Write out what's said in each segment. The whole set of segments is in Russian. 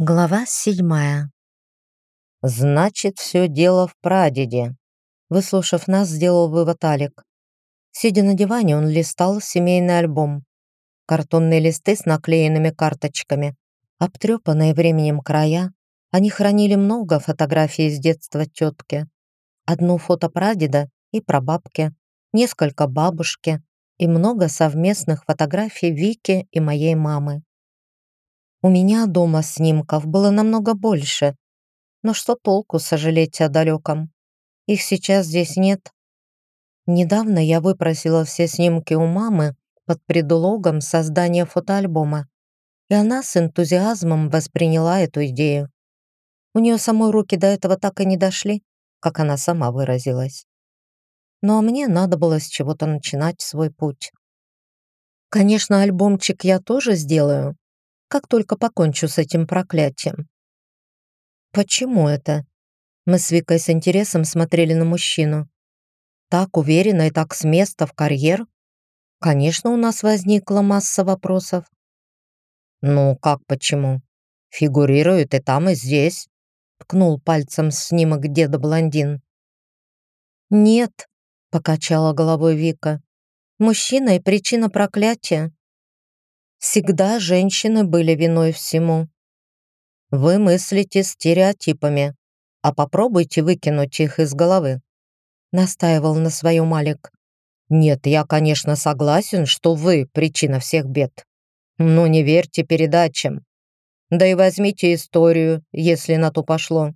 Глава седьмая. «Значит, все дело в прадеде», — выслушав нас, сделал вывод Алик. Сидя на диване, он листал семейный альбом. Картонные листы с наклеенными карточками, обтрепанные временем края. Они хранили много фотографий из детства тетки. Одну фото прадеда и прабабки, несколько бабушки и много совместных фотографий Вики и моей мамы. У меня дома снимков было намного больше. Но что толку сожалеть о далеком? Их сейчас здесь нет. Недавно я выпросила все снимки у мамы под предлогом создания фотоальбома, и она с энтузиазмом восприняла эту идею. У нее самой руки до этого так и не дошли, как она сама выразилась. Ну а мне надо было с чего-то начинать свой путь. Конечно, альбомчик я тоже сделаю, как только покончу с этим проклятием. Почему это? Мы с Викой с интересом смотрели на мужчину. Так уверенно и так с места в карьер? Конечно, у нас возникла масса вопросов. Ну, как почему? Фигурирует и там, и здесь. Ткнул пальцем снимок деда-блондин. «Нет», — покачала головой Вика. «Мужчина и причина проклятия. Всегда женщины были виной всему. Вы мыслите стереотипами, а попробуйте выкинуть их из головы. Настаивал на своем Малик. Нет, я, конечно, согласен, что вы причина всех бед. Но не верьте передачам. Да и возьмите историю, если на то пошло.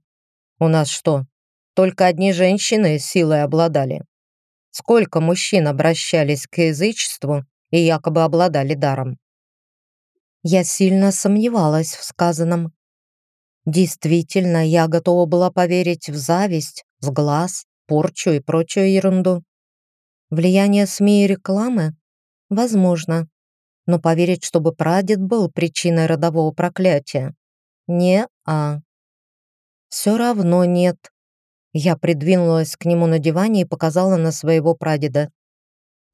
У нас что, только одни женщины силой обладали? Сколько мужчин обращались к язычеству и якобы обладали даром? Я сильно сомневалась в сказанном. Действительно, я готова была поверить в зависть, сглаз, порчу и прочую ерунду. Влияние СМИ и рекламы? Возможно. Но поверить, чтобы прадед был причиной родового проклятия? Не-а. Все равно нет. Я придвинулась к нему на диване и показала на своего прадеда.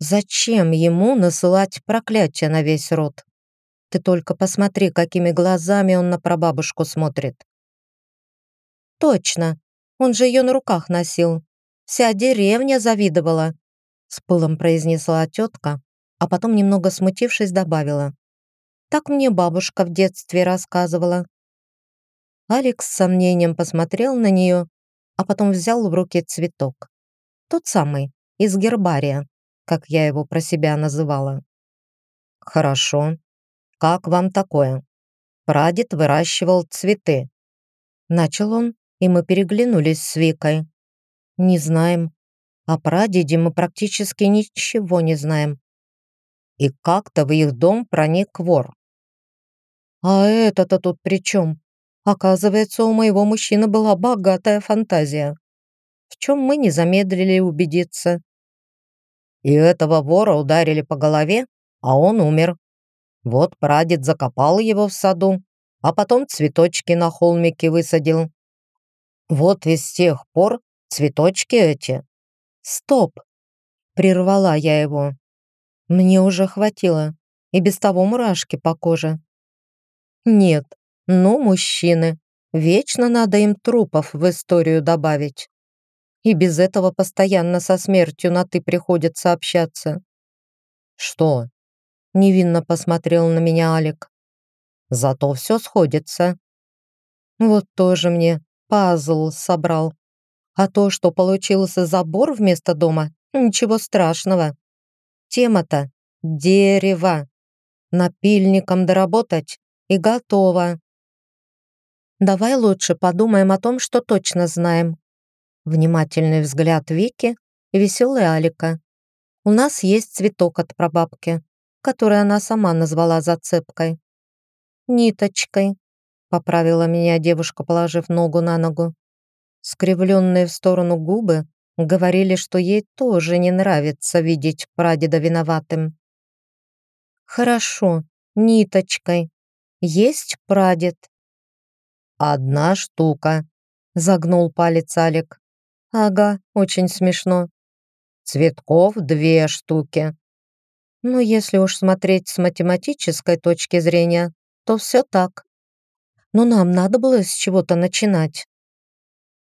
Зачем ему насылать проклятие на весь род? Ты только посмотри, какими глазами он на прабабушку смотрит. Точно, он же ее на руках носил. Вся деревня завидовала. С пылом произнесла тетка, а потом, немного смутившись, добавила. Так мне бабушка в детстве рассказывала. Алекс с сомнением посмотрел на нее, а потом взял в руки цветок. Тот самый, из гербария, как я его про себя называла. «Хорошо», как вам такое? Прадед выращивал цветы. Начал он, и мы переглянулись с Викой. Не знаем. О прадеде мы практически ничего не знаем. И как-то в их дом проник вор. А это-то тут при чем? Оказывается, у моего мужчины была богатая фантазия. В чем мы не замедлили убедиться. И этого вора ударили по голове, а он умер. Вот прадед закопал его в саду, а потом цветочки на холмике высадил. Вот и с тех пор цветочки эти. Стоп! Прервала я его. Мне уже хватило. И без того мурашки по коже. Нет, ну, мужчины. Вечно надо им трупов в историю добавить. И без этого постоянно со смертью на «ты» приходится общаться. Что, Невинно посмотрел на меня Алик. Зато все сходится. Вот тоже мне пазл собрал. А то, что получился забор вместо дома, ничего страшного. Тема-то дерево. Напильником доработать и готово. Давай лучше подумаем о том, что точно знаем. Внимательный взгляд Вики и веселый Алика. У нас есть цветок от прабабки который она сама назвала зацепкой. «Ниточкой», — поправила меня девушка, положив ногу на ногу. Скривленные в сторону губы говорили, что ей тоже не нравится видеть прадеда виноватым. «Хорошо, ниточкой. Есть прадед?» «Одна штука», — загнул палец Алик. «Ага, очень смешно. Цветков две штуки. Ну, если уж смотреть с математической точки зрения, то все так. но нам надо было с чего-то начинать.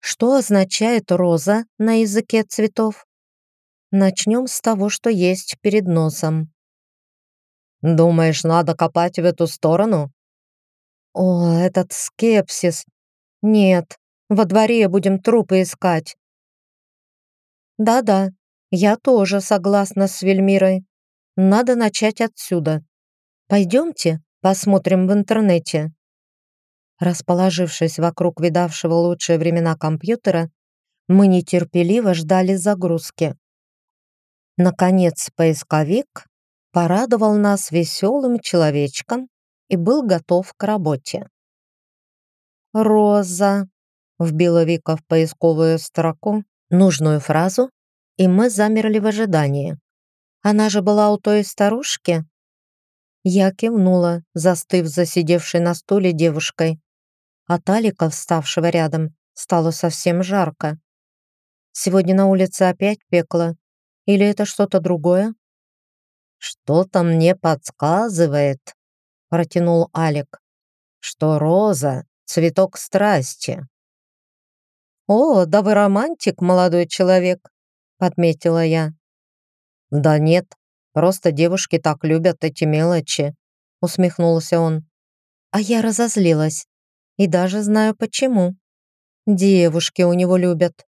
Что означает роза на языке цветов? Начнем с того, что есть перед носом. Думаешь, надо копать в эту сторону? О, этот скепсис. Нет, во дворе будем трупы искать. Да-да, я тоже согласна с Вельмирой. Надо начать отсюда. Пойдемте, посмотрим в интернете. Расположившись вокруг видавшего лучшие времена компьютера, мы нетерпеливо ждали загрузки. Наконец, поисковик порадовал нас веселым человечком и был готов к работе. «Роза», — вбила Вика в поисковую строку нужную фразу, и мы замерли в ожидании. Она же была у той старушки? Я кивнула, застыв засидевшей на стуле девушкой. А Талика, вставшего рядом, стало совсем жарко. Сегодня на улице опять пекло. Или это что-то другое? «Что-то мне подсказывает», — протянул Алик, «что роза — цветок страсти». «О, да вы романтик, молодой человек», — подметила я. «Да нет, просто девушки так любят эти мелочи», — усмехнулся он. А я разозлилась. И даже знаю почему. Девушки у него любят.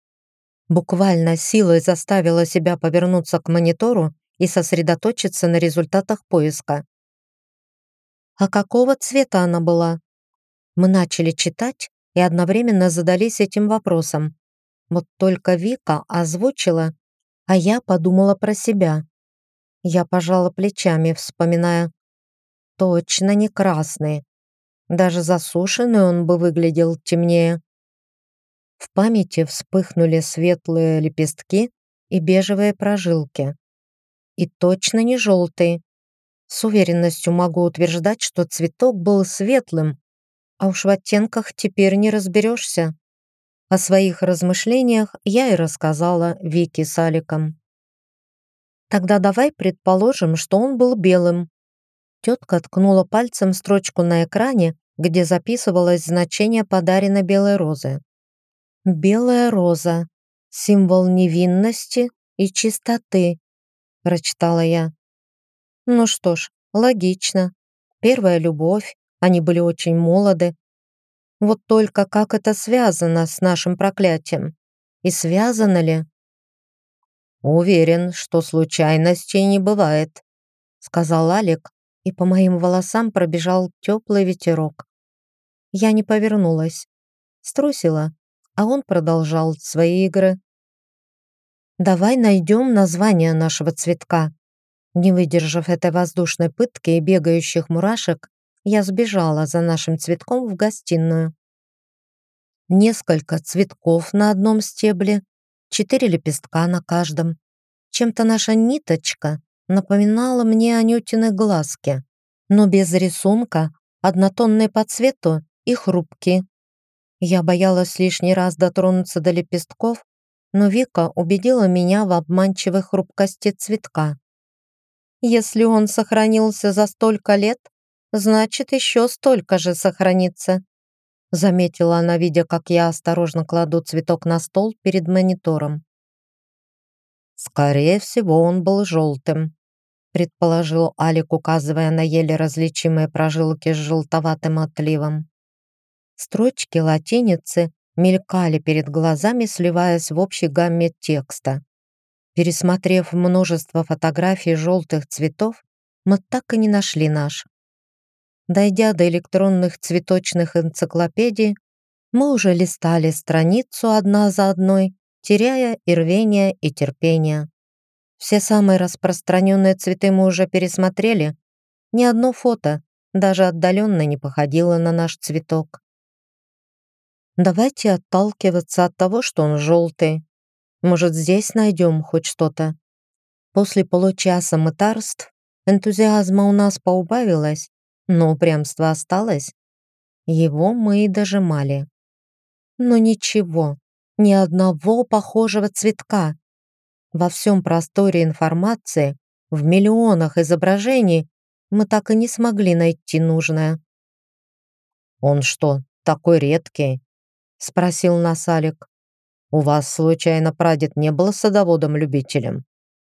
Буквально силой заставила себя повернуться к монитору и сосредоточиться на результатах поиска. А какого цвета она была? Мы начали читать и одновременно задались этим вопросом. Вот только Вика озвучила, а я подумала про себя. Я пожала плечами, вспоминая. Точно не красный. Даже засушенный он бы выглядел темнее. В памяти вспыхнули светлые лепестки и бежевые прожилки. И точно не желтые. С уверенностью могу утверждать, что цветок был светлым, а уж в оттенках теперь не разберешься. О своих размышлениях я и рассказала Вике с Аликом. Тогда давай предположим, что он был белым. Тетка ткнула пальцем строчку на экране, где записывалось значение подаренной белой розы. «Белая роза. Символ невинности и чистоты», — прочитала я. Ну что ж, логично. Первая любовь, они были очень молоды. Вот только как это связано с нашим проклятием? И связано ли? «Уверен, что случайностей не бывает», — сказал Алик, и по моим волосам пробежал теплый ветерок. Я не повернулась, струсила, а он продолжал свои игры. «Давай найдем название нашего цветка». Не выдержав этой воздушной пытки и бегающих мурашек, я сбежала за нашим цветком в гостиную. Несколько цветков на одном стебле, четыре лепестка на каждом. Чем-то наша ниточка напоминала мне Анютины глазки, но без рисунка, однотонные по цвету и хрупкие. Я боялась лишний раз дотронуться до лепестков, но Вика убедила меня в обманчивой хрупкости цветка. Если он сохранился за столько лет, значит, еще столько же сохранится. Заметила она, видя, как я осторожно кладу цветок на стол перед монитором. Скорее всего, он был желтым, предположил Алик, указывая на еле различимые прожилки с желтоватым отливом. Строчки латиницы мелькали перед глазами, сливаясь в общей гамме текста. Пересмотрев множество фотографий желтых цветов, мы так и не нашли наш. Дойдя до электронных цветочных энциклопедий, мы уже листали страницу одна за одной, теряя и рвение, и терпение. Все самые распространенные цветы мы уже пересмотрели. Ни одно фото даже отдаленно не походило на наш цветок. Давайте отталкиваться от того, что он желтый. Может, здесь найдем хоть что-то. После получаса мытарств энтузиазма у нас поубавилось, но упрямство осталось. Его мы и дожимали. Но ничего, ни одного похожего цветка. Во всем просторе информации, в миллионах изображений, мы так и не смогли найти нужное. «Он что, такой редкий?» — спросил нас Алик. «У вас, случайно, прадед не был садоводом-любителем?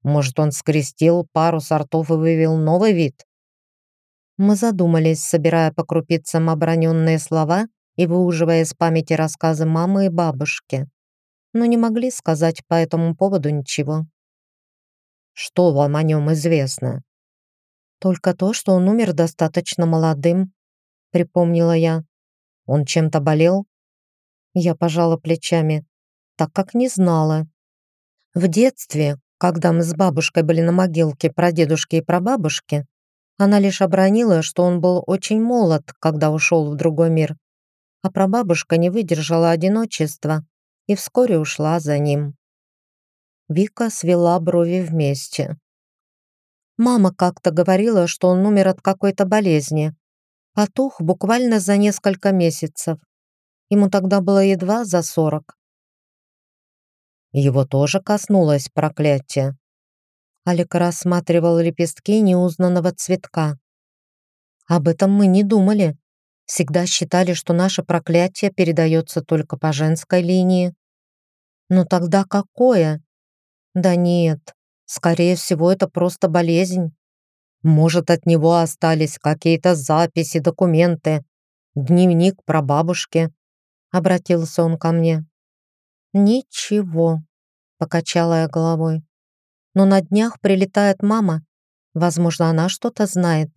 Может, он скрестил пару сортов и вывел новый вид?» Мы задумались, собирая по крупицам оброненные слова и выуживая из памяти рассказы мамы и бабушки, но не могли сказать по этому поводу ничего. «Что вам о нем известно?» «Только то, что он умер достаточно молодым», — припомнила я. «Он чем-то болел?» Я пожала плечами, так как не знала. В детстве, когда мы с бабушкой были на могилке прадедушки и прабабушки, она лишь обронила, что он был очень молод, когда ушел в другой мир, а прабабушка не выдержала одиночества и вскоре ушла за ним. Вика свела брови вместе. Мама как-то говорила, что он умер от какой-то болезни. Потух буквально за несколько месяцев. Ему тогда было едва за сорок. Его тоже коснулось проклятие. Алик рассматривал лепестки неузнанного цветка. Об этом мы не думали. Всегда считали, что наше проклятие передается только по женской линии. Но тогда какое? Да нет, скорее всего, это просто болезнь. Может, от него остались какие-то записи, документы, дневник про бабушки. Обратился он ко мне. Ничего, покачала я головой но на днях прилетает мама. Возможно, она что-то знает.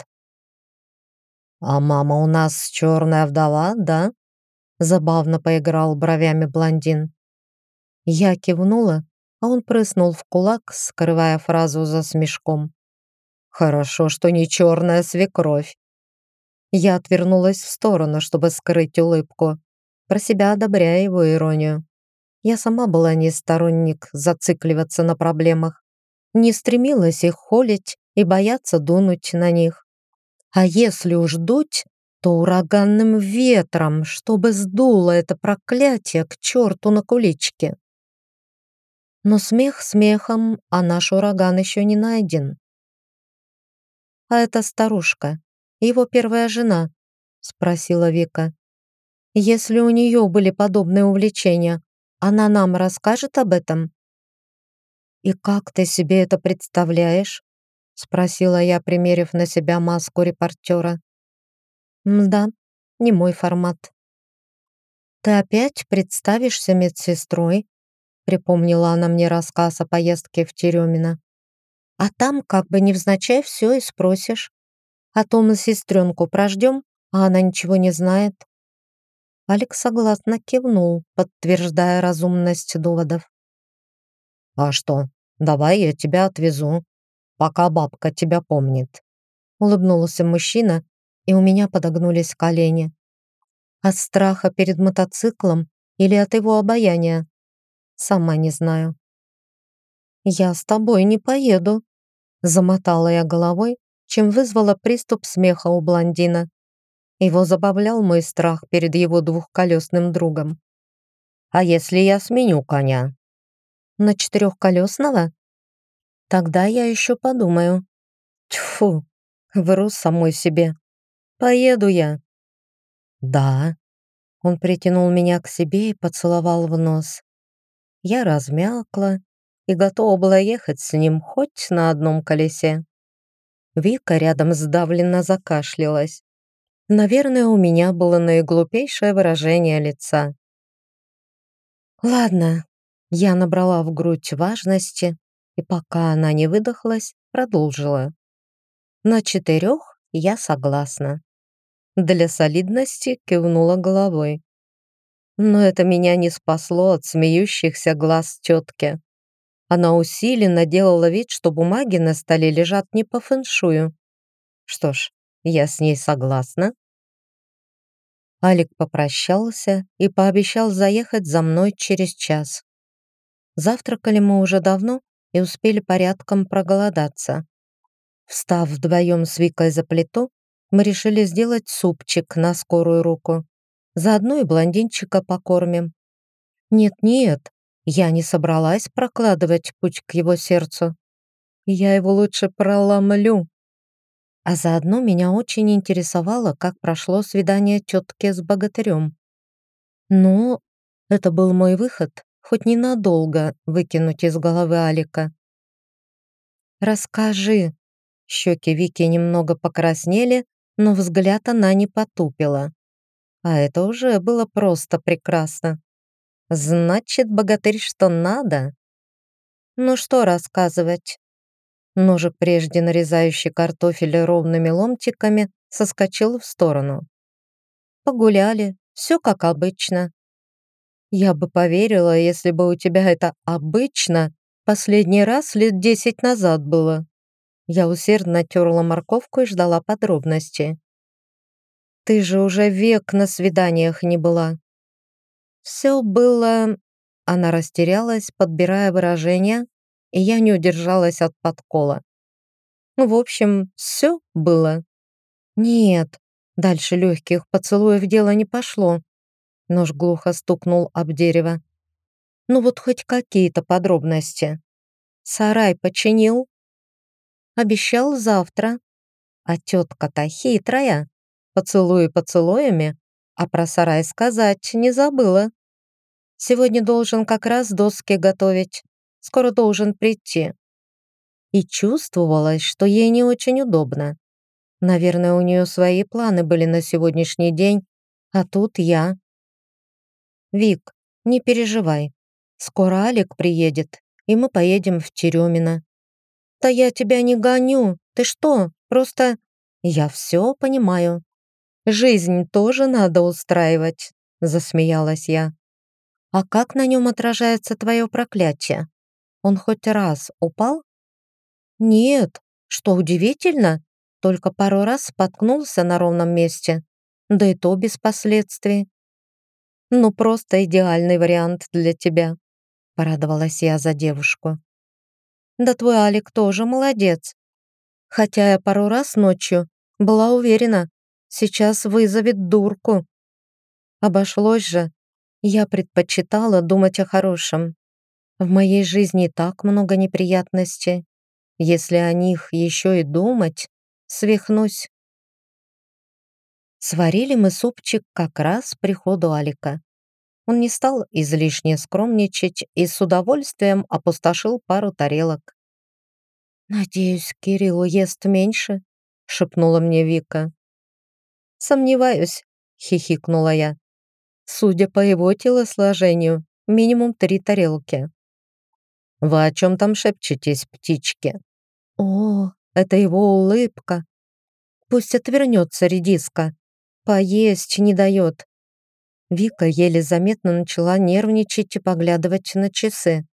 «А мама у нас черная вдова, да?» Забавно поиграл бровями блондин. Я кивнула, а он прыснул в кулак, скрывая фразу за смешком. «Хорошо, что не черная свекровь». Я отвернулась в сторону, чтобы скрыть улыбку, про себя одобряя его иронию. Я сама была не сторонник зацикливаться на проблемах не стремилась их холить и бояться дунуть на них. А если уж дуть, то ураганным ветром, чтобы сдуло это проклятие к черту на куличке. Но смех смехом, а наш ураган еще не найден. «А это старушка, его первая жена?» — спросила Вика. «Если у нее были подобные увлечения, она нам расскажет об этом?» «И как ты себе это представляешь?» — спросила я, примерив на себя маску репортера. «Мда, не мой формат». «Ты опять представишься медсестрой?» — припомнила она мне рассказ о поездке в Теремино. «А там как бы невзначай все и спросишь. А то мы сестренку прождем, а она ничего не знает». Алекс согласно кивнул, подтверждая разумность доводов. «А что, давай я тебя отвезу, пока бабка тебя помнит». Улыбнулся мужчина, и у меня подогнулись колени. От страха перед мотоциклом или от его обаяния? Сама не знаю. «Я с тобой не поеду», — замотала я головой, чем вызвала приступ смеха у блондина. Его забавлял мой страх перед его двухколесным другом. «А если я сменю коня?» На четырехколесного? Тогда я еще подумаю. Тьфу, вру самой себе. Поеду я. Да. Он притянул меня к себе и поцеловал в нос. Я размякла и готова была ехать с ним хоть на одном колесе. Вика рядом сдавленно закашлялась. Наверное, у меня было наиглупейшее выражение лица. «Ладно, я набрала в грудь важности, и пока она не выдохлась, продолжила. На четырех я согласна. Для солидности кивнула головой. Но это меня не спасло от смеющихся глаз тетки. Она усиленно делала вид, что бумаги на столе лежат не по фэншую. Что ж, я с ней согласна. Алик попрощался и пообещал заехать за мной через час. Завтракали мы уже давно и успели порядком проголодаться. Встав вдвоем с Викой за плиту, мы решили сделать супчик на скорую руку. Заодно и блондинчика покормим. Нет-нет, я не собралась прокладывать путь к его сердцу. Я его лучше проломлю. А заодно меня очень интересовало, как прошло свидание тетки с богатырем. Но это был мой выход, хоть ненадолго выкинуть из головы Алика. «Расскажи». Щеки Вики немного покраснели, но взгляд она не потупила. А это уже было просто прекрасно. Значит, богатырь что надо. Ну что рассказывать? Ножик, прежде нарезающий картофель ровными ломтиками, соскочил в сторону. Погуляли, все как обычно. Я бы поверила, если бы у тебя это «обычно» последний раз лет десять назад было. Я усердно терла морковку и ждала подробностей. Ты же уже век на свиданиях не была. Все было... Она растерялась, подбирая выражение, и я не удержалась от подкола. Ну, в общем, все было. Нет, дальше легких поцелуев дело не пошло. Нож глухо стукнул об дерево. Ну вот хоть какие-то подробности. Сарай починил? Обещал завтра. А тетка-то хитрая. Поцелуи поцелуями, а про сарай сказать не забыла. Сегодня должен как раз доски готовить скоро должен прийти. И чувствовалось, что ей не очень удобно. Наверное, у нее свои планы были на сегодняшний день, а тут я. «Вик, не переживай. Скоро Алик приедет, и мы поедем в Теремино». «Да я тебя не гоню. Ты что? Просто...» «Я все понимаю. Жизнь тоже надо устраивать», — засмеялась я. «А как на нем отражается твое проклятие?» Он хоть раз упал? Нет, что удивительно, только пару раз споткнулся на ровном месте, да и то без последствий. Ну, просто идеальный вариант для тебя, порадовалась я за девушку. Да твой Алик тоже молодец. Хотя я пару раз ночью была уверена, сейчас вызовет дурку. Обошлось же. Я предпочитала думать о хорошем. В моей жизни так много неприятностей. Если о них еще и думать, свихнусь. Сварили мы супчик как раз приходу Алика. Он не стал излишне скромничать и с удовольствием опустошил пару тарелок. «Надеюсь, Кирилл ест меньше?» — шепнула мне Вика. «Сомневаюсь», — хихикнула я. «Судя по его телосложению, минимум три тарелки». Вы о чем там шепчетесь, птички?» «О, это его улыбка. Пусть отвернется редиска. Поесть не дает». Вика еле заметно начала нервничать и поглядывать на часы.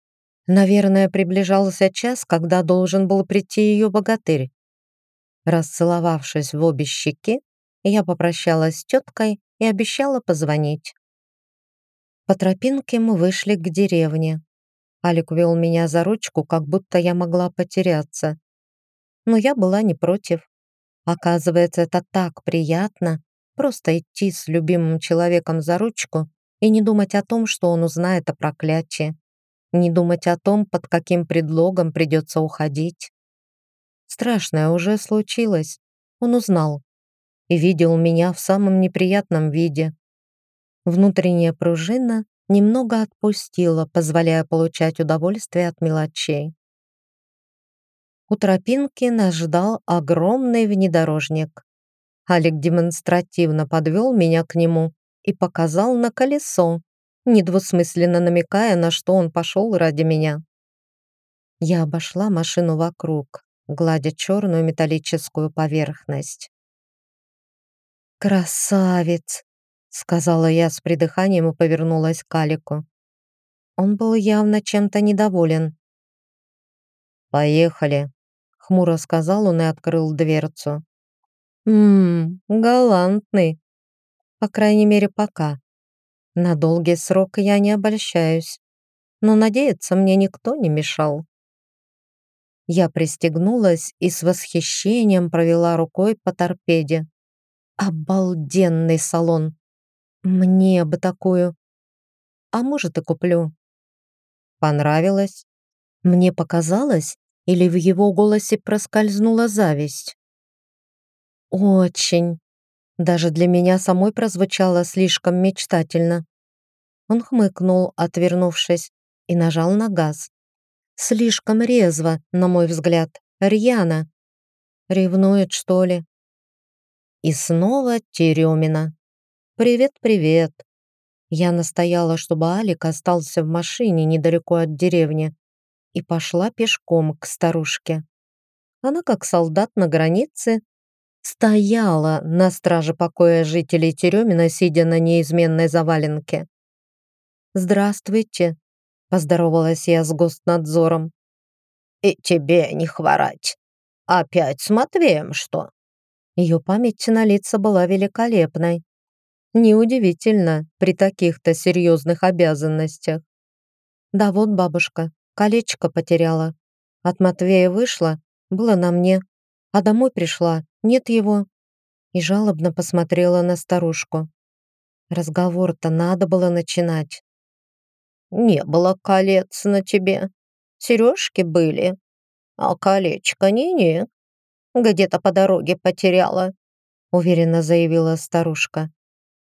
Наверное, приближался час, когда должен был прийти ее богатырь. Расцеловавшись в обе щеки, я попрощалась с теткой и обещала позвонить. По тропинке мы вышли к деревне. Алик вел меня за ручку, как будто я могла потеряться. Но я была не против. Оказывается, это так приятно просто идти с любимым человеком за ручку и не думать о том, что он узнает о проклятии, не думать о том, под каким предлогом придется уходить. Страшное уже случилось. Он узнал и видел меня в самом неприятном виде. Внутренняя пружина немного отпустила, позволяя получать удовольствие от мелочей. У тропинки нас ждал огромный внедорожник. Алик демонстративно подвел меня к нему и показал на колесо, недвусмысленно намекая, на что он пошел ради меня. Я обошла машину вокруг, гладя черную металлическую поверхность. «Красавец!» сказала я с придыханием и повернулась к Алику. Он был явно чем-то недоволен. «Поехали», — хмуро сказал он и открыл дверцу. «Ммм, галантный. По крайней мере, пока. На долгий срок я не обольщаюсь, но надеяться мне никто не мешал». Я пристегнулась и с восхищением провела рукой по торпеде. Обалденный салон! Мне бы такую. А может, и куплю. Понравилось? Мне показалось, или в его голосе проскользнула зависть? Очень. Даже для меня самой прозвучало слишком мечтательно. Он хмыкнул, отвернувшись, и нажал на газ. Слишком резво, на мой взгляд, рьяно. Ревнует, что ли? И снова Теремина. «Привет-привет». Я настояла, чтобы Алик остался в машине недалеко от деревни и пошла пешком к старушке. Она, как солдат на границе, стояла на страже покоя жителей Теремина, сидя на неизменной заваленке. «Здравствуйте», — поздоровалась я с гостнадзором. «И тебе не хворать. Опять с Матвеем что?» Ее память на лица была великолепной. Неудивительно при таких-то серьезных обязанностях. Да вот бабушка, колечко потеряла. От Матвея вышла, было на мне, а домой пришла, нет его. И жалобно посмотрела на старушку. Разговор-то надо было начинать. «Не было колец на тебе. Сережки были, а колечко не-не. Где-то по дороге потеряла», уверенно заявила старушка.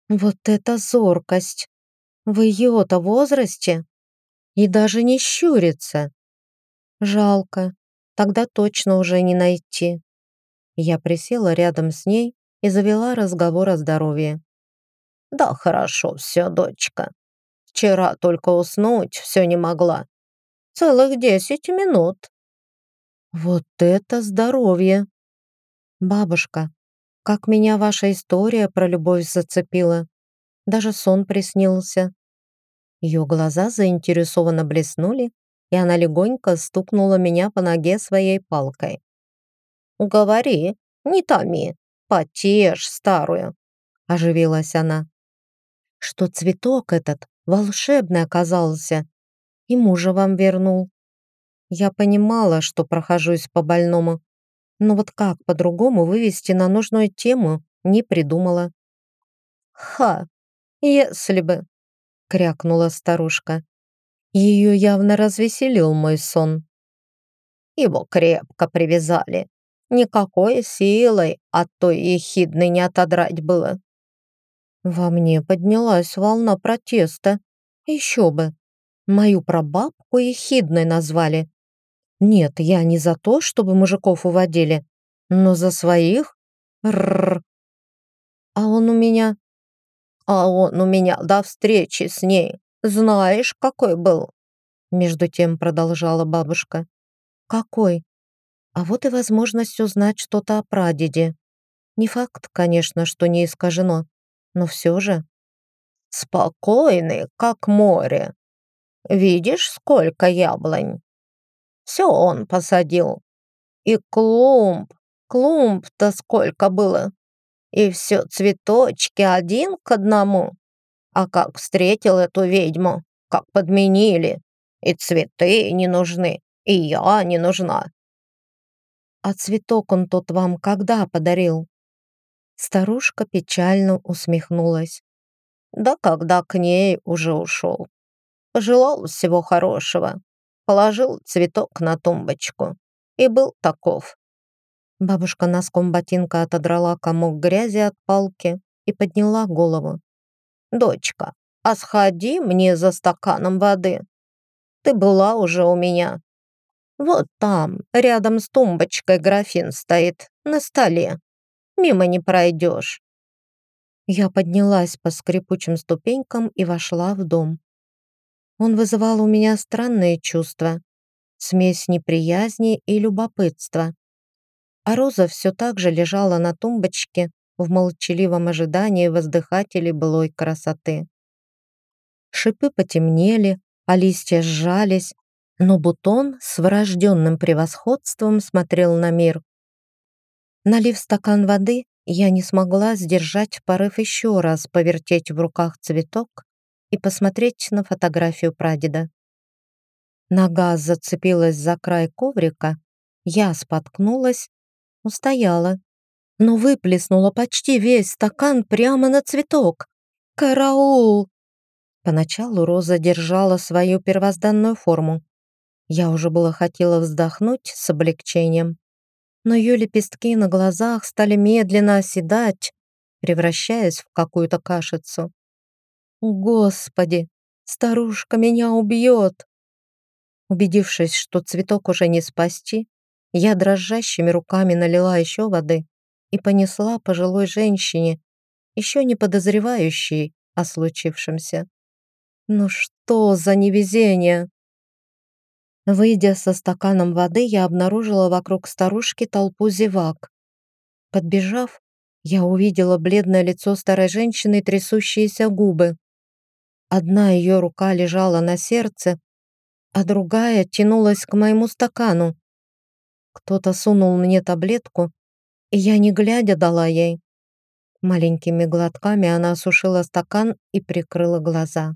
«Вот это зоркость! В ее-то возрасте и даже не щурится. Жалко, тогда точно уже не найти. Я присела рядом с ней и завела разговор о здоровье. «Да хорошо все, дочка. Вчера только уснуть все не могла. Целых десять минут». «Вот это здоровье!» «Бабушка, как меня ваша история про любовь зацепила. Даже сон приснился». Ее глаза заинтересованно блеснули, и она легонько стукнула меня по ноге своей палкой. «Говори, не томи, потешь старую», — оживилась она. «Что цветок этот волшебный оказался и мужа вам вернул. Я понимала, что прохожусь по больному, но вот как по-другому вывести на нужную тему не придумала». «Ха, если бы», — крякнула старушка. Ее явно развеселил мой сон. Его крепко привязали. Никакой силой от той ехидной не отодрать было. Во мне поднялась волна протеста. Еще бы. Мою прабабку ехидной назвали. Нет, я не за то, чтобы мужиков уводили, но за своих. Рррр. А он у меня а он у меня до встречи с ней, знаешь, какой был?» Между тем продолжала бабушка. «Какой? А вот и возможность узнать что-то о прадеде. Не факт, конечно, что не искажено, но все же». «Спокойный, как море. Видишь, сколько яблонь? Все он посадил. И клумб, клумб-то сколько было. И все цветочки один к одному. А как встретил эту ведьму, как подменили. И цветы не нужны, и я не нужна. А цветок он тот вам когда подарил? Старушка печально усмехнулась. Да когда к ней уже ушел. Желал всего хорошего. Положил цветок на тумбочку. И был таков. Бабушка носком ботинка отодрала комок грязи от палки и подняла голову. «Дочка, а сходи мне за стаканом воды. Ты была уже у меня. Вот там, рядом с тумбочкой графин стоит, на столе. Мимо не пройдешь». Я поднялась по скрипучим ступенькам и вошла в дом. Он вызывал у меня странные чувства, смесь неприязни и любопытства а роза все так же лежала на тумбочке в молчаливом ожидании воздыхателей былой красоты. Шипы потемнели, а листья сжались, но бутон с врожденным превосходством смотрел на мир. Налив стакан воды, я не смогла сдержать порыв еще раз повертеть в руках цветок и посмотреть на фотографию прадеда. Нога зацепилась за край коврика, я споткнулась Устояла, но выплеснула почти весь стакан прямо на цветок. «Караул!» Поначалу Роза держала свою первозданную форму. Я уже было хотела вздохнуть с облегчением. но ее лепестки на глазах стали медленно оседать, превращаясь в какую-то кашицу. Господи, старушка меня убьет! Убедившись, что цветок уже не спасти, я дрожащими руками налила еще воды и понесла пожилой женщине, еще не подозревающей о случившемся. Ну что за невезение! Выйдя со стаканом воды, я обнаружила вокруг старушки толпу зевак. Подбежав, я увидела бледное лицо старой женщины и трясущиеся губы. Одна ее рука лежала на сердце, а другая тянулась к моему стакану. Кто-то сунул мне таблетку, и я, не глядя, дала ей. Маленькими глотками она осушила стакан и прикрыла глаза.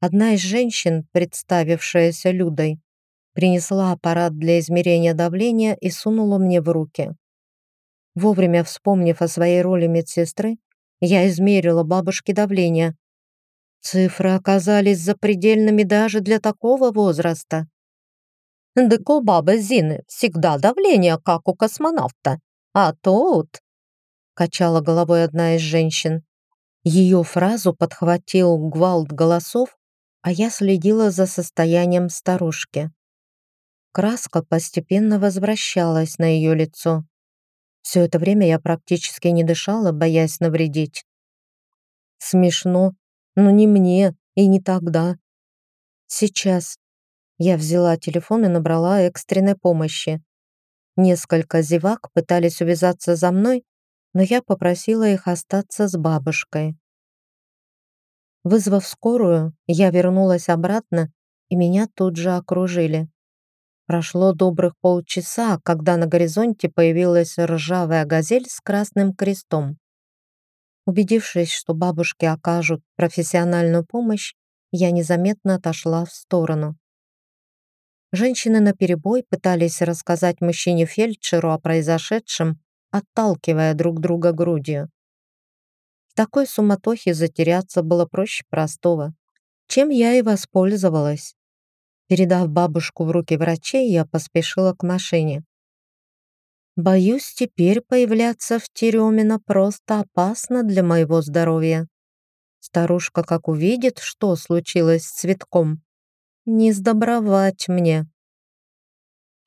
Одна из женщин, представившаяся Людой, принесла аппарат для измерения давления и сунула мне в руки. Вовремя вспомнив о своей роли медсестры, я измерила бабушке давление. Цифры оказались запредельными даже для такого возраста. «Так у бабы Зины всегда давление, как у космонавта, а тут...» качала головой одна из женщин. Ее фразу подхватил гвалт голосов, а я следила за состоянием старушки. Краска постепенно возвращалась на ее лицо. Все это время я практически не дышала, боясь навредить. Смешно, но не мне и не тогда. Сейчас. Я взяла телефон и набрала экстренной помощи. Несколько зевак пытались увязаться за мной, но я попросила их остаться с бабушкой. Вызвав скорую, я вернулась обратно, и меня тут же окружили. Прошло добрых полчаса, когда на горизонте появилась ржавая газель с красным крестом. Убедившись, что бабушке окажут профессиональную помощь, я незаметно отошла в сторону. Женщины наперебой пытались рассказать мужчине-фельдшеру о произошедшем, отталкивая друг друга грудью такой суматохе затеряться было проще простого, чем я и воспользовалась. Передав бабушку в руки врачей, я поспешила к машине. Боюсь, теперь появляться в Теремино просто опасно для моего здоровья. Старушка как увидит, что случилось с цветком, не сдобровать мне.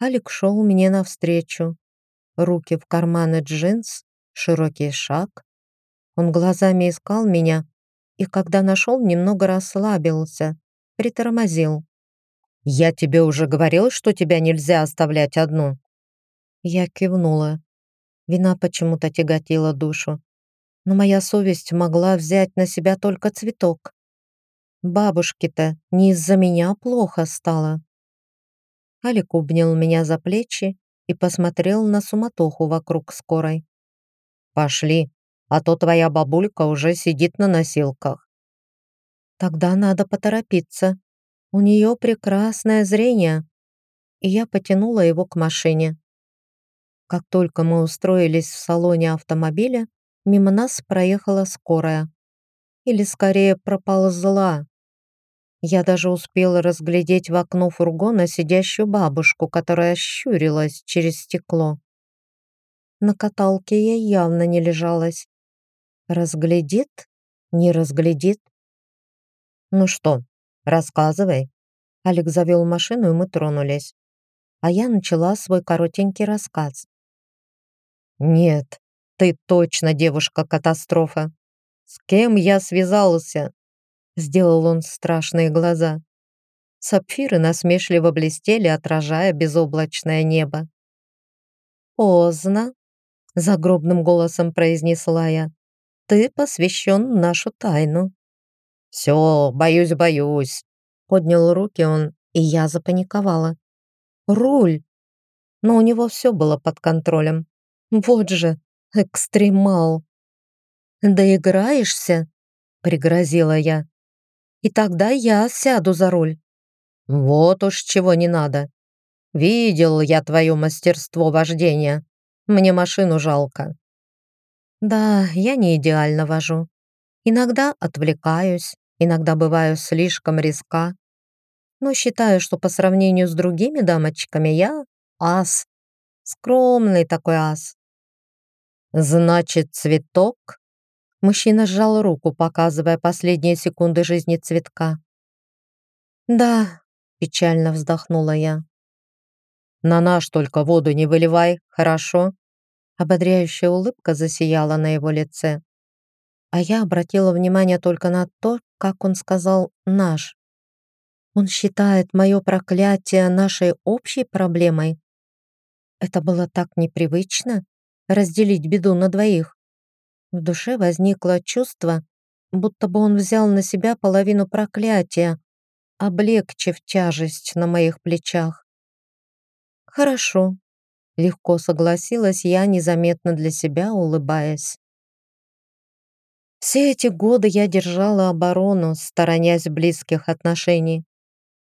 Алик шел мне навстречу. Руки в карманы джинс, широкий шаг, он глазами искал меня, и когда нашел, немного расслабился, притормозил. «Я тебе уже говорил, что тебя нельзя оставлять одну?» Я кивнула. Вина почему-то тяготила душу. Но моя совесть могла взять на себя только цветок. Бабушке-то не из-за меня плохо стало. Алик обнял меня за плечи и посмотрел на суматоху вокруг скорой. «Пошли, а то твоя бабулька уже сидит на носилках. Тогда надо поторопиться. У нее прекрасное зрение. И я потянула его к машине. Как только мы устроились в салоне автомобиля, мимо нас проехала скорая. Или скорее проползла. Я даже успела разглядеть в окно фургона сидящую бабушку, которая щурилась через стекло. На каталке я явно не лежалась. Разглядит? Не разглядит? Ну что, рассказывай. Алик завел машину, и мы тронулись. А я начала свой коротенький рассказ. Нет, ты точно девушка-катастрофа. С кем я связался? Сделал он страшные глаза. Сапфиры насмешливо блестели, отражая безоблачное небо. «Поздно», — загробным голосом произнесла я ты посвящен нашу тайну». «Все, боюсь, боюсь», — поднял руки он, и я запаниковала. «Руль!» Но у него все было под контролем. Вот же, экстремал. «Доиграешься?» — пригрозила я. «И тогда я сяду за руль». «Вот уж чего не надо. Видел я твое мастерство вождения. Мне машину жалко. Да, я не идеально вожу. Иногда отвлекаюсь, иногда бываю слишком риска. Но считаю, что по сравнению с другими дамочками я ас. Скромный такой ас. Значит, цветок? Мужчина сжал руку, показывая последние секунды жизни цветка. Да, печально вздохнула я. На наш только воду не выливай, хорошо? Ободряющая улыбка засияла на его лице. А я обратила внимание только на то, как он сказал «наш». Он считает мое проклятие нашей общей проблемой. Это было так непривычно — разделить беду на двоих. В душе возникло чувство, будто бы он взял на себя половину проклятия, облегчив тяжесть на моих плечах. «Хорошо», — легко согласилась я, незаметно для себя улыбаясь. Все эти годы я держала оборону, сторонясь близких отношений.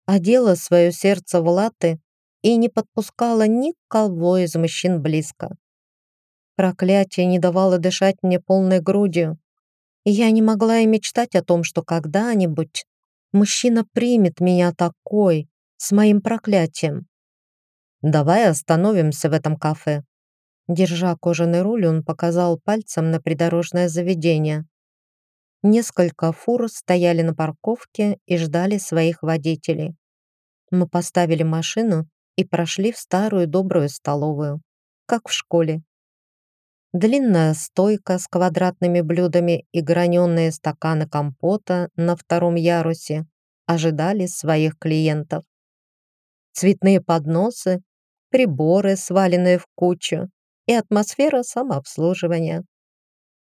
Одела свое сердце в латы и не подпускала никого из мужчин близко. Проклятие не давало дышать мне полной грудью, и я не могла и мечтать о том, что когда-нибудь мужчина примет меня такой, с моим проклятием. «Давай остановимся в этом кафе». Держа кожаный руль, он показал пальцем на придорожное заведение. Несколько фур стояли на парковке и ждали своих водителей. Мы поставили машину и прошли в старую добрую столовую, как в школе. Длинная стойка с квадратными блюдами и граненые стаканы компота на втором ярусе ожидали своих клиентов. Цветные подносы, приборы, сваленные в кучу, и атмосфера самообслуживания.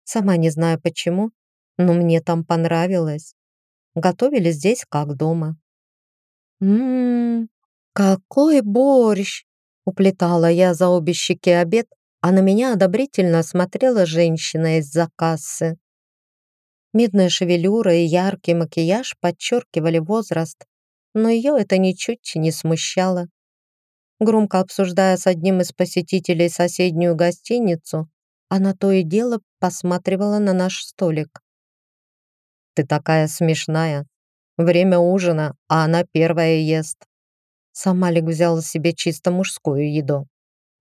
Сама не знаю почему, но мне там понравилось. Готовили здесь как дома. «Ммм, какой борщ!» Уплетала я за обе щеки обед, а на меня одобрительно смотрела женщина из-за кассы. Медная шевелюра и яркий макияж подчеркивали возраст, но ее это ничуть не смущало. Громко обсуждая с одним из посетителей соседнюю гостиницу, она то и дело посматривала на наш столик. «Ты такая смешная. Время ужина, а она первая ест». Сам Алик взял себе чисто мужскую еду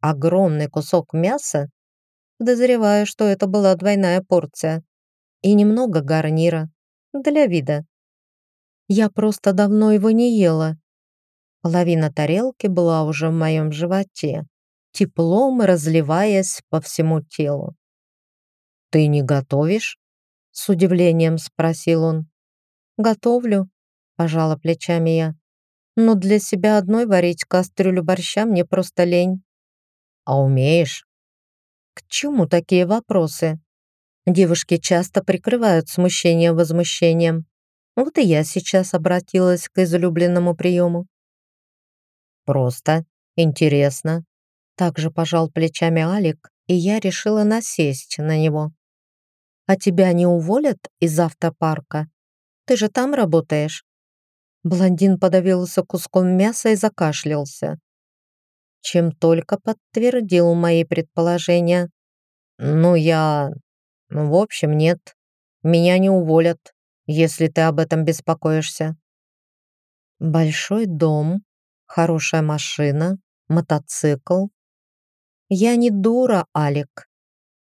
огромный кусок мяса, подозреваю, что это была двойная порция, и немного гарнира, для вида. Я просто давно его не ела. Половина тарелки была уже в моем животе, теплом разливаясь по всему телу. «Ты не готовишь?» — с удивлением спросил он. «Готовлю», — пожала плечами я. «Но для себя одной варить кастрюлю борща мне просто лень». А умеешь? К чему такие вопросы? Девушки часто прикрывают смущение возмущением. Вот и я сейчас обратилась к излюбленному приему. Просто интересно. Также пожал плечами Алик, и я решила насесть на него. А тебя не уволят из автопарка? Ты же там работаешь? Блондин подавился куском мяса и закашлялся чем только подтвердил мои предположения. «Ну, я... В общем, нет. Меня не уволят, если ты об этом беспокоишься». Большой дом, хорошая машина, мотоцикл. Я не дура, Алик.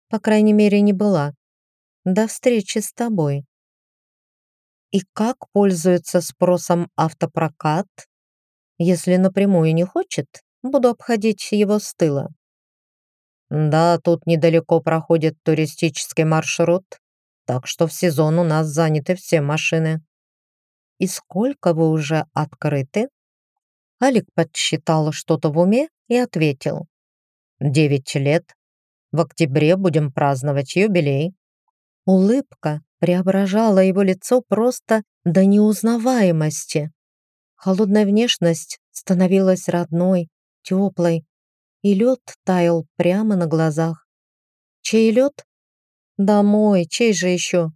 По крайней мере, не была. До встречи с тобой. И как пользуется спросом автопрокат, если напрямую не хочет? Буду обходить его с тыла. Да, тут недалеко проходит туристический маршрут, так что в сезон у нас заняты все машины. И сколько вы уже открыты? Алик подсчитал что-то в уме и ответил. Девять лет. В октябре будем праздновать юбилей. Улыбка преображала его лицо просто до неузнаваемости. Холодная внешность становилась родной, теплой, и лед таял прямо на глазах. Чей лед? Домой, чей же еще?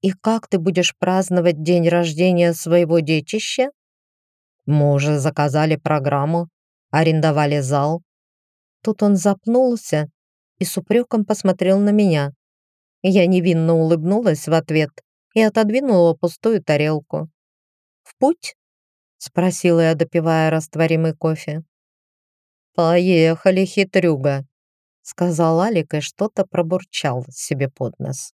И как ты будешь праздновать день рождения своего детища? Мы уже заказали программу, арендовали зал. Тут он запнулся и с упреком посмотрел на меня. Я невинно улыбнулась в ответ и отодвинула пустую тарелку. «В путь?» спросила я, допивая растворимый кофе. «Поехали, хитрюга», — сказал Алик и что-то пробурчал себе под нос.